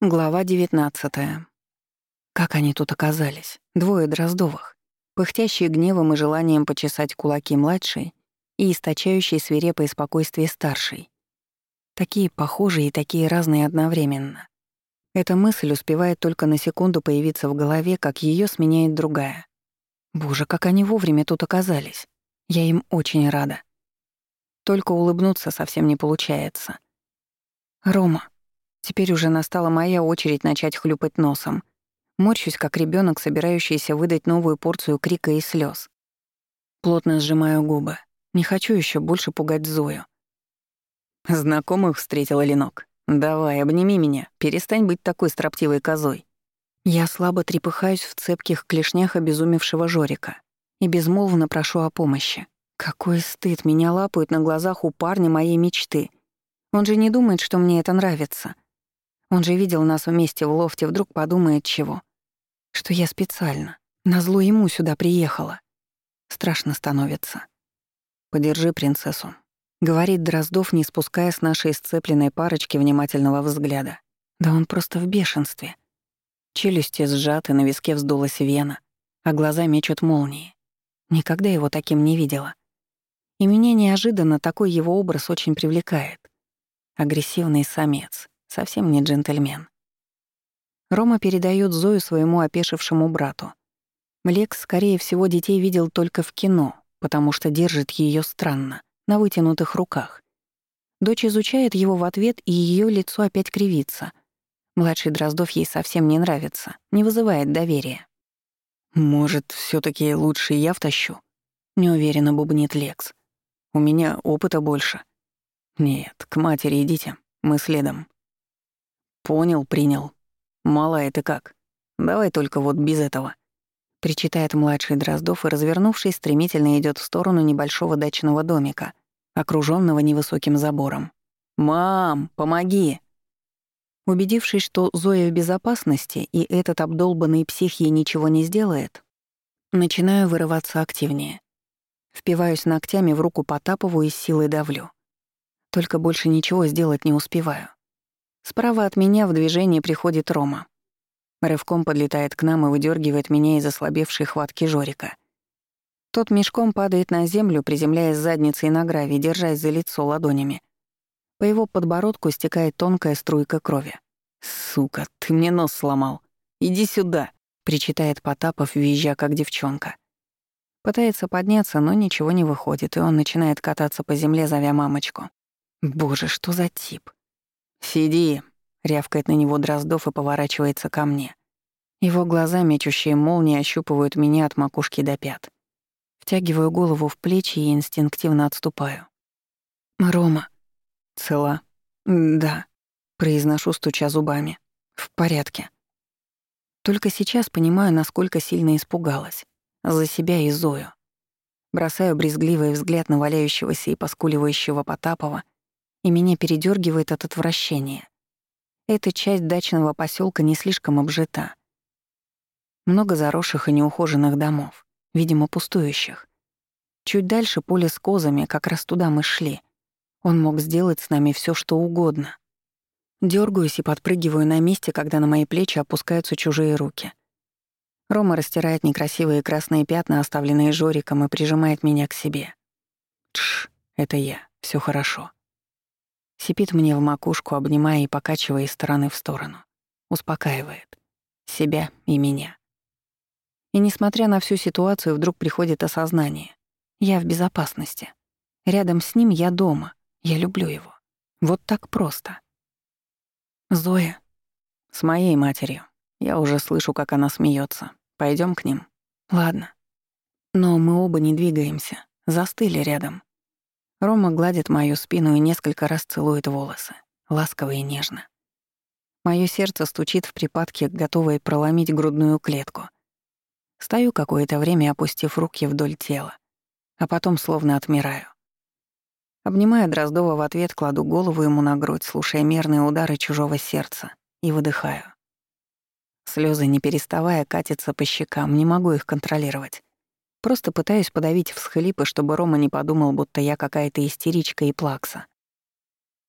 Глава 19. Как они тут оказались? Двое Дроздовых. Пыхтящие гневом и желанием почесать кулаки младший и источающий свирепое спокойствие старший. Такие похожие и такие разные одновременно. Эта мысль успевает только на секунду появиться в голове, как ее сменяет другая. Боже, как они вовремя тут оказались. Я им очень рада. Только улыбнуться совсем не получается. «Рома», Теперь уже настала моя очередь начать хлюпать носом. Морщусь, как ребенок, собирающийся выдать новую порцию крика и слез. Плотно сжимаю губы. Не хочу еще больше пугать Зою. Знакомых встретила Ленок. «Давай, обними меня, перестань быть такой строптивой козой». Я слабо трепыхаюсь в цепких клешнях обезумевшего Жорика и безмолвно прошу о помощи. Какой стыд, меня лапают на глазах у парня моей мечты. Он же не думает, что мне это нравится. Он же видел нас вместе в лофте, вдруг подумает чего. Что я специально, назло ему сюда приехала. Страшно становится. «Подержи принцессу», — говорит Дроздов, не спуская с нашей сцепленной парочки внимательного взгляда. Да он просто в бешенстве. Челюсти сжаты, на виске вздулась вена, а глаза мечут молнии. Никогда его таким не видела. И меня неожиданно такой его образ очень привлекает. Агрессивный самец, Совсем не джентльмен. Рома передает Зою своему опешившему брату. Лекс, скорее всего, детей видел только в кино, потому что держит ее странно, на вытянутых руках. Дочь изучает его в ответ, и ее лицо опять кривится. Младший Дроздов ей совсем не нравится, не вызывает доверия. «Может, все таки лучше я втащу?» — неуверенно бубнит Лекс. «У меня опыта больше». «Нет, к матери идите, мы следом». «Понял, принял. Малая ты как? Давай только вот без этого». Причитает младший Дроздов и, развернувшись, стремительно идет в сторону небольшого дачного домика, окруженного невысоким забором. «Мам, помоги!» Убедившись, что Зоя в безопасности и этот обдолбанный псих ей ничего не сделает, начинаю вырываться активнее. Впиваюсь ногтями в руку Потапову и силой давлю. Только больше ничего сделать не успеваю. Справа от меня в движение приходит Рома. Рывком подлетает к нам и выдергивает меня из ослабевшей хватки Жорика. Тот мешком падает на землю, приземляясь задницей на гравий, держась за лицо ладонями. По его подбородку стекает тонкая струйка крови. «Сука, ты мне нос сломал! Иди сюда!» — причитает Потапов, визжа как девчонка. Пытается подняться, но ничего не выходит, и он начинает кататься по земле, зовя мамочку. Боже, что за тип? «Сиди», — рявкает на него Дроздов и поворачивается ко мне. Его глаза, мечущие молнии, ощупывают меня от макушки до пят. Втягиваю голову в плечи и инстинктивно отступаю. «Рома». «Цела?» «Да», — произношу, стуча зубами. «В порядке». Только сейчас понимаю, насколько сильно испугалась. За себя и Зою. Бросаю брезгливый взгляд на валяющегося и поскуливающего Потапова и меня передергивает от отвращения. Эта часть дачного поселка не слишком обжита. Много заросших и неухоженных домов, видимо, пустующих. Чуть дальше поле с козами, как раз туда мы шли. Он мог сделать с нами все, что угодно. Дёргаюсь и подпрыгиваю на месте, когда на мои плечи опускаются чужие руки. Рома растирает некрасивые красные пятна, оставленные Жориком, и прижимает меня к себе. Тш, это я, все хорошо. Сипит мне в макушку, обнимая и покачивая из стороны в сторону. Успокаивает. Себя и меня. И несмотря на всю ситуацию, вдруг приходит осознание. Я в безопасности. Рядом с ним я дома. Я люблю его. Вот так просто. Зоя. С моей матерью. Я уже слышу, как она смеется. Пойдем к ним. Ладно. Но мы оба не двигаемся. Застыли рядом. Рома гладит мою спину и несколько раз целует волосы, ласково и нежно. Моё сердце стучит в припадке, готовое проломить грудную клетку. Стою какое-то время, опустив руки вдоль тела, а потом словно отмираю. Обнимая Дроздова в ответ, кладу голову ему на грудь, слушая мерные удары чужого сердца, и выдыхаю. Слезы, не переставая, катятся по щекам, не могу их контролировать. Просто пытаюсь подавить всхлипы, чтобы Рома не подумал, будто я какая-то истеричка и плакса.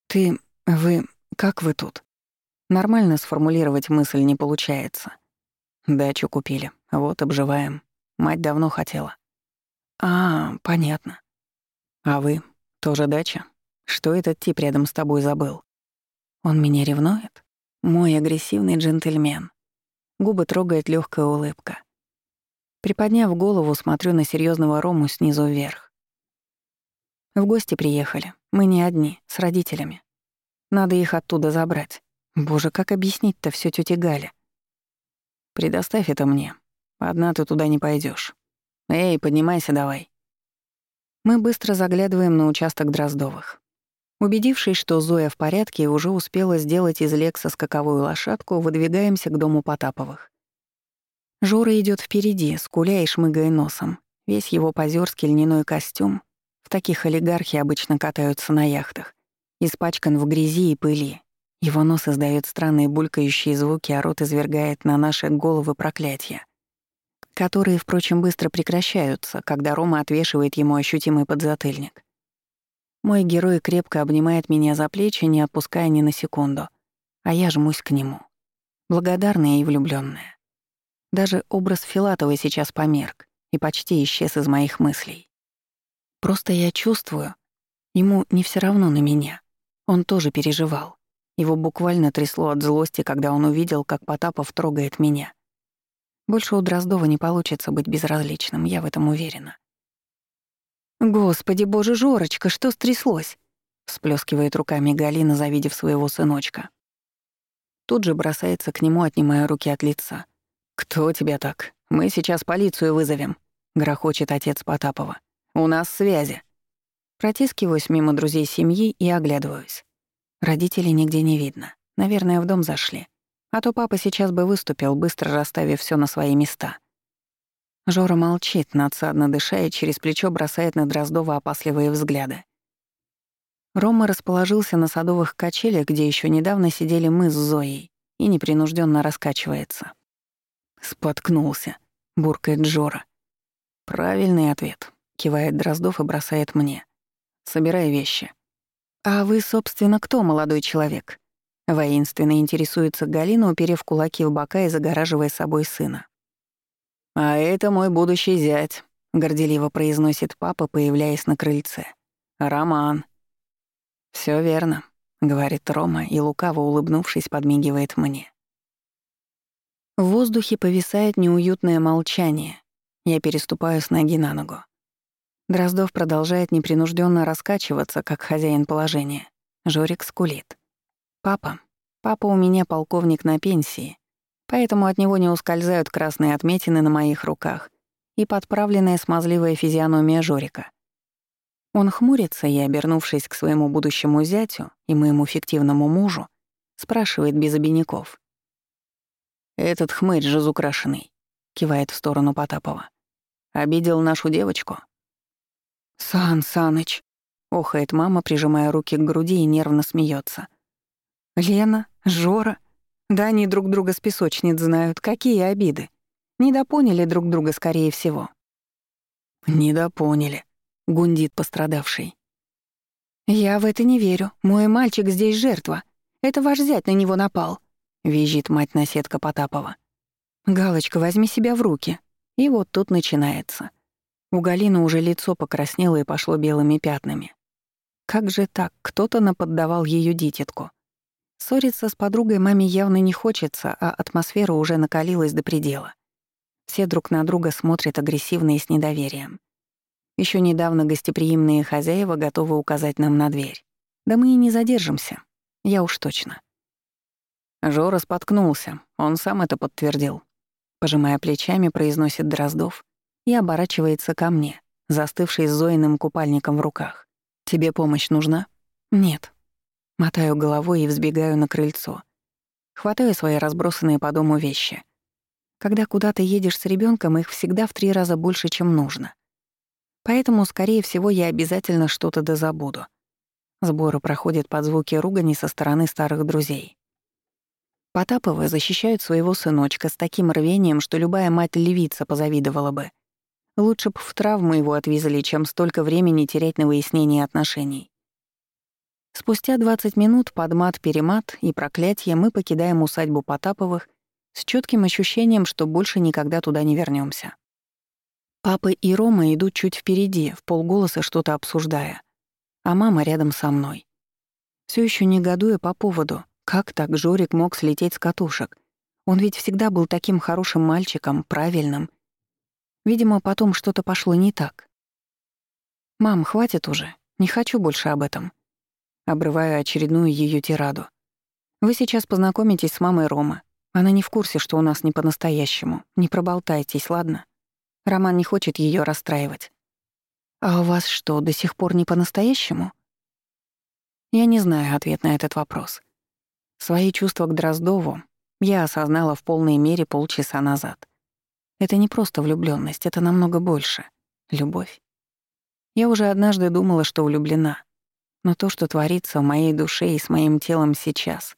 «Ты... вы... как вы тут?» Нормально сформулировать мысль не получается. Дачу купили, вот обживаем. Мать давно хотела. А, понятно. А вы? Тоже дача? Что этот тип рядом с тобой забыл? Он меня ревнует? Мой агрессивный джентльмен. Губы трогает легкая улыбка. Приподняв голову, смотрю на серьезного Рому снизу вверх. В гости приехали. Мы не одни, с родителями. Надо их оттуда забрать. Боже, как объяснить-то все тете Гале? Предоставь это мне. Одна ты туда не пойдешь. Эй, поднимайся давай. Мы быстро заглядываем на участок Дроздовых. Убедившись, что Зоя в порядке и уже успела сделать из Лекса скаковую лошадку, выдвигаемся к дому Потаповых. Жора идет впереди, скуля и шмыгая носом. Весь его позерский льняной костюм, в таких олигархи обычно катаются на яхтах, испачкан в грязи и пыли. Его нос издает странные булькающие звуки, а рот извергает на наши головы проклятия, которые, впрочем, быстро прекращаются, когда Рома отвешивает ему ощутимый подзатыльник. Мой герой крепко обнимает меня за плечи, не отпуская ни на секунду, а я жмусь к нему. Благодарная и влюбленная. Даже образ Филатова сейчас померк и почти исчез из моих мыслей. Просто я чувствую, ему не все равно на меня. Он тоже переживал. Его буквально трясло от злости, когда он увидел, как Потапов трогает меня. Больше у Дроздова не получится быть безразличным, я в этом уверена. «Господи, боже, Жорочка, что стряслось?» — всплескивает руками Галина, завидев своего сыночка. Тут же бросается к нему, отнимая руки от лица. «Кто тебя так? Мы сейчас полицию вызовем», — грохочет отец Потапова. «У нас связи». Протискиваюсь мимо друзей семьи и оглядываюсь. Родителей нигде не видно. Наверное, в дом зашли. А то папа сейчас бы выступил, быстро расставив все на свои места. Жора молчит, надсадно дыша и через плечо бросает на Дроздова опасливые взгляды. Рома расположился на садовых качелях, где еще недавно сидели мы с Зоей, и непринужденно раскачивается. «Споткнулся», — буркает Джора. «Правильный ответ», — кивает Дроздов и бросает мне. «Собирай вещи». «А вы, собственно, кто, молодой человек?» Воинственно интересуется Галина, уперев кулаки в бока и загораживая собой сына. «А это мой будущий зять», — горделиво произносит папа, появляясь на крыльце. «Роман». Все верно», — говорит Рома и, лукаво улыбнувшись, подмигивает мне. В воздухе повисает неуютное молчание. Я переступаю с ноги на ногу. Дроздов продолжает непринужденно раскачиваться, как хозяин положения. Жорик скулит. «Папа. Папа у меня полковник на пенсии, поэтому от него не ускользают красные отметины на моих руках и подправленная смазливая физиономия Жорика. Он хмурится и, обернувшись к своему будущему зятю и моему фиктивному мужу, спрашивает без обиняков. «Этот хмырь разукрашенный», — кивает в сторону Потапова. «Обидел нашу девочку?» «Сан Саныч», — охает мама, прижимая руки к груди и нервно смеется. «Лена, Жора, да они друг друга с песочниц знают. Какие обиды? Недопоняли друг друга, скорее всего». «Недопоняли», — гундит пострадавший. «Я в это не верю. Мой мальчик здесь жертва. Это ваш зять на него напал визжит мать-наседка Потапова. «Галочка, возьми себя в руки». И вот тут начинается. У Галины уже лицо покраснело и пошло белыми пятнами. Как же так? Кто-то наподдавал ее дитятку. Ссориться с подругой маме явно не хочется, а атмосфера уже накалилась до предела. Все друг на друга смотрят агрессивно и с недоверием. Еще недавно гостеприимные хозяева готовы указать нам на дверь. Да мы и не задержимся. Я уж точно. Жора споткнулся, он сам это подтвердил. Пожимая плечами, произносит Дроздов и оборачивается ко мне, застывший с Зоиным купальником в руках. «Тебе помощь нужна?» «Нет». Мотаю головой и взбегаю на крыльцо. Хватаю свои разбросанные по дому вещи. Когда куда-то едешь с ребенком, их всегда в три раза больше, чем нужно. Поэтому, скорее всего, я обязательно что-то дозабуду. Сборы проходят под звуки ругани со стороны старых друзей. Потаповы защищают своего сыночка с таким рвением, что любая мать-левица позавидовала бы. Лучше б в травму его отвезли, чем столько времени терять на выяснение отношений. Спустя 20 минут под мат-перемат и проклятие мы покидаем усадьбу Потаповых с четким ощущением, что больше никогда туда не вернемся. Папа и Рома идут чуть впереди, в полголоса что-то обсуждая, а мама рядом со мной. Все еще негодуя по поводу, как так Жорик мог слететь с катушек. Он ведь всегда был таким хорошим мальчиком, правильным. Видимо, потом что-то пошло не так. «Мам, хватит уже. Не хочу больше об этом». Обрываю очередную ее тираду. «Вы сейчас познакомитесь с мамой Ромы. Она не в курсе, что у нас не по-настоящему. Не проболтайтесь, ладно? Роман не хочет ее расстраивать. А у вас что, до сих пор не по-настоящему? Я не знаю ответ на этот вопрос. Свои чувства к Дроздову я осознала в полной мере полчаса назад. Это не просто влюблённость, это намного больше. Любовь. Я уже однажды думала, что влюблена. Но то, что творится в моей душе и с моим телом сейчас,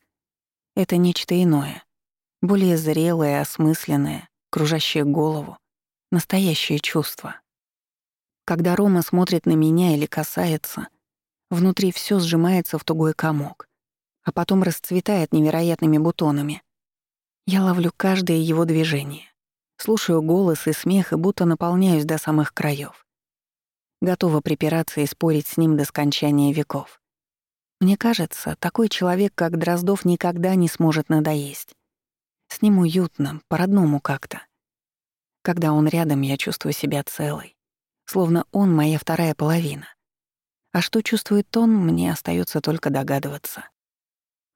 это нечто иное более зрелое, осмысленное, кружащее голову, настоящее чувство. Когда Рома смотрит на меня или касается, внутри все сжимается в тугой комок, а потом расцветает невероятными бутонами. Я ловлю каждое его движение, слушаю голос и смех и будто наполняюсь до самых краев. Готова припираться и спорить с ним до скончания веков. Мне кажется, такой человек, как Дроздов, никогда не сможет надоесть. С ним уютно, по-родному как-то. Когда он рядом, я чувствую себя целой. Словно он моя вторая половина. А что чувствует он, мне остается только догадываться.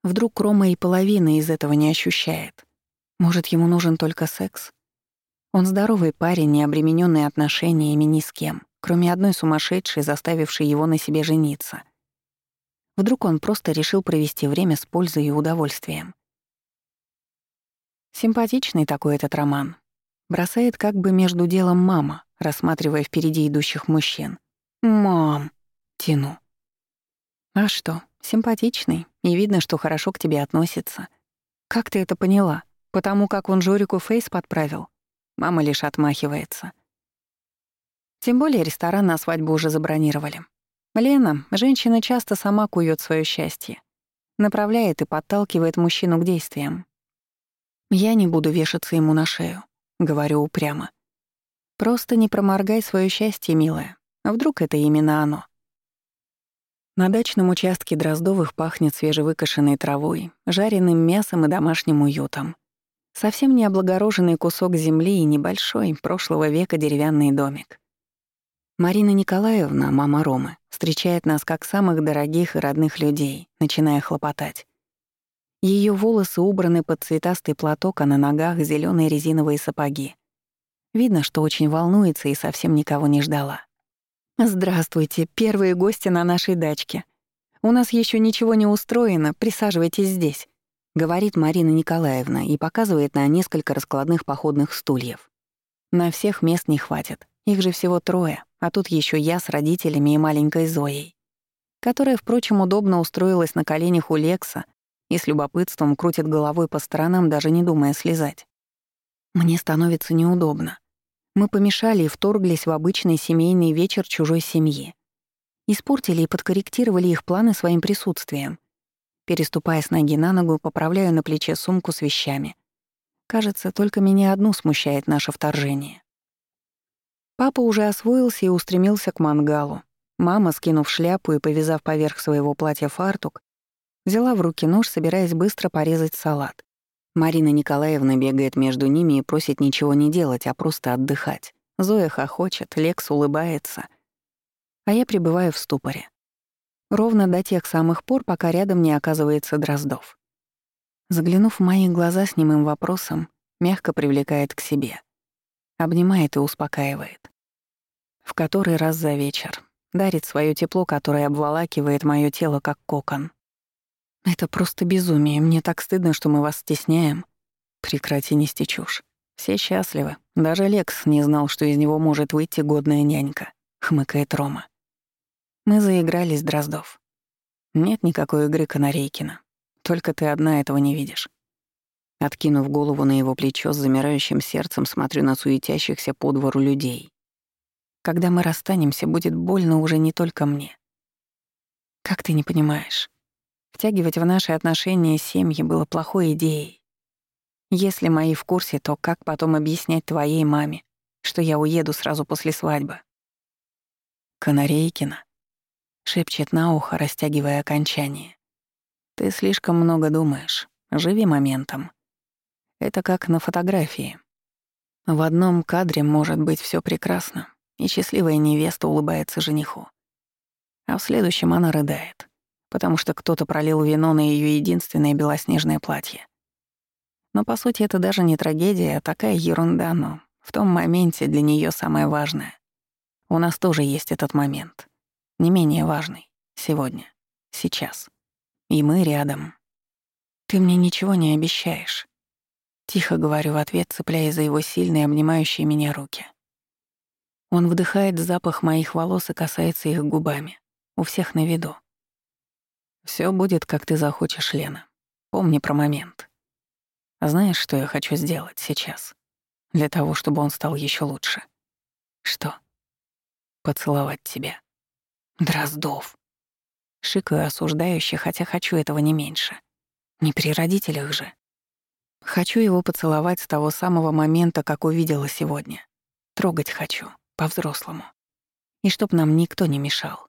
Вдруг Рома и половины из этого не ощущает. Может, ему нужен только секс? Он здоровый парень, не обремененный отношениями ни с кем, кроме одной сумасшедшей, заставившей его на себе жениться. Вдруг он просто решил провести время с пользой и удовольствием. Симпатичный такой этот роман. Бросает как бы между делом мама, рассматривая впереди идущих мужчин. «Мам!» — тяну. «А что, симпатичный, и видно, что хорошо к тебе относится. Как ты это поняла? Потому как он Жорику фейс подправил?» Мама лишь отмахивается. Тем более ресторан на свадьбу уже забронировали. Лена, женщина часто сама кует свое счастье. Направляет и подталкивает мужчину к действиям. Я не буду вешаться ему на шею, говорю упрямо. Просто не проморгай свое счастье, милая. Вдруг это именно оно? На дачном участке Дроздовых пахнет свежевыкошенной травой, жареным мясом и домашним уютом. Совсем не облагороженный кусок земли и небольшой, прошлого века деревянный домик. Марина Николаевна, мама Ромы, встречает нас как самых дорогих и родных людей, начиная хлопотать. Ее волосы убраны под цветастый платок, а на ногах зеленые резиновые сапоги. Видно, что очень волнуется и совсем никого не ждала. «Здравствуйте, первые гости на нашей дачке. У нас еще ничего не устроено, присаживайтесь здесь», — говорит Марина Николаевна и показывает на несколько раскладных походных стульев. На всех мест не хватит, их же всего трое, а тут еще я с родителями и маленькой Зоей, которая, впрочем, удобно устроилась на коленях у Лекса и с любопытством крутит головой по сторонам, даже не думая слезать. Мне становится неудобно. Мы помешали и вторглись в обычный семейный вечер чужой семьи. Испортили и подкорректировали их планы своим присутствием. Переступая с ноги на ногу, поправляю на плече сумку с вещами. Кажется, только меня одну смущает наше вторжение. Папа уже освоился и устремился к мангалу. Мама, скинув шляпу и повязав поверх своего платья фартук, Взяла в руки нож, собираясь быстро порезать салат. Марина Николаевна бегает между ними и просит ничего не делать, а просто отдыхать. Зоя хохочет, Лекс улыбается. А я пребываю в ступоре. Ровно до тех самых пор, пока рядом не оказывается Дроздов. Заглянув в мои глаза с немым вопросом, мягко привлекает к себе. Обнимает и успокаивает. В который раз за вечер. Дарит свое тепло, которое обволакивает мое тело, как кокон. «Это просто безумие. Мне так стыдно, что мы вас стесняем». «Прекрати нести чушь. Все счастливы. Даже Лекс не знал, что из него может выйти годная нянька», — хмыкает Рома. Мы заигрались, Дроздов. Нет никакой игры Канарейкина. Только ты одна этого не видишь. Откинув голову на его плечо, с замирающим сердцем смотрю на суетящихся по двору людей. Когда мы расстанемся, будет больно уже не только мне. Как ты не понимаешь? Втягивать в наши отношения семьи было плохой идеей. Если мои в курсе, то как потом объяснять твоей маме, что я уеду сразу после свадьбы? Канарейкина шепчет на ухо, растягивая окончание. Ты слишком много думаешь. Живи моментом. Это как на фотографии. В одном кадре может быть все прекрасно, и счастливая невеста улыбается жениху. А в следующем она рыдает, потому что кто-то пролил вино на ее единственное белоснежное платье. Но по сути это даже не трагедия, а такая ерунда, но в том моменте для нее самое важное. У нас тоже есть этот момент. Не менее важный. Сегодня. Сейчас. И мы рядом. Ты мне ничего не обещаешь. Тихо говорю в ответ, цепляясь за его сильные, обнимающие меня руки. Он вдыхает запах моих волос и касается их губами. У всех на виду. Все будет, как ты захочешь, Лена. Помни про момент. А знаешь, что я хочу сделать сейчас? Для того, чтобы он стал еще лучше. Что? Поцеловать тебя. Дроздов. Шикаю осуждающе, хотя хочу этого не меньше. Не при родителях же. Хочу его поцеловать с того самого момента, как увидела сегодня. Трогать хочу, по-взрослому. И чтоб нам никто не мешал.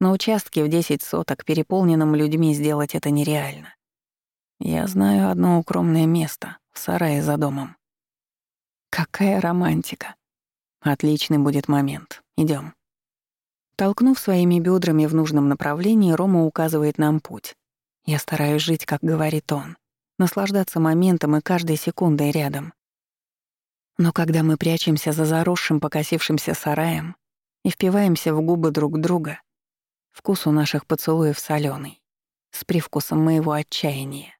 На участке в 10 соток, переполненном людьми, сделать это нереально. Я знаю одно укромное место, в сарае за домом. Какая романтика. Отличный будет момент. Идем. Толкнув своими бедрами в нужном направлении, Рома указывает нам путь. Я стараюсь жить, как говорит он, наслаждаться моментом и каждой секундой рядом. Но когда мы прячемся за заросшим покосившимся сараем и впиваемся в губы друг друга, вкус у наших поцелуев солёный, с привкусом моего отчаяния.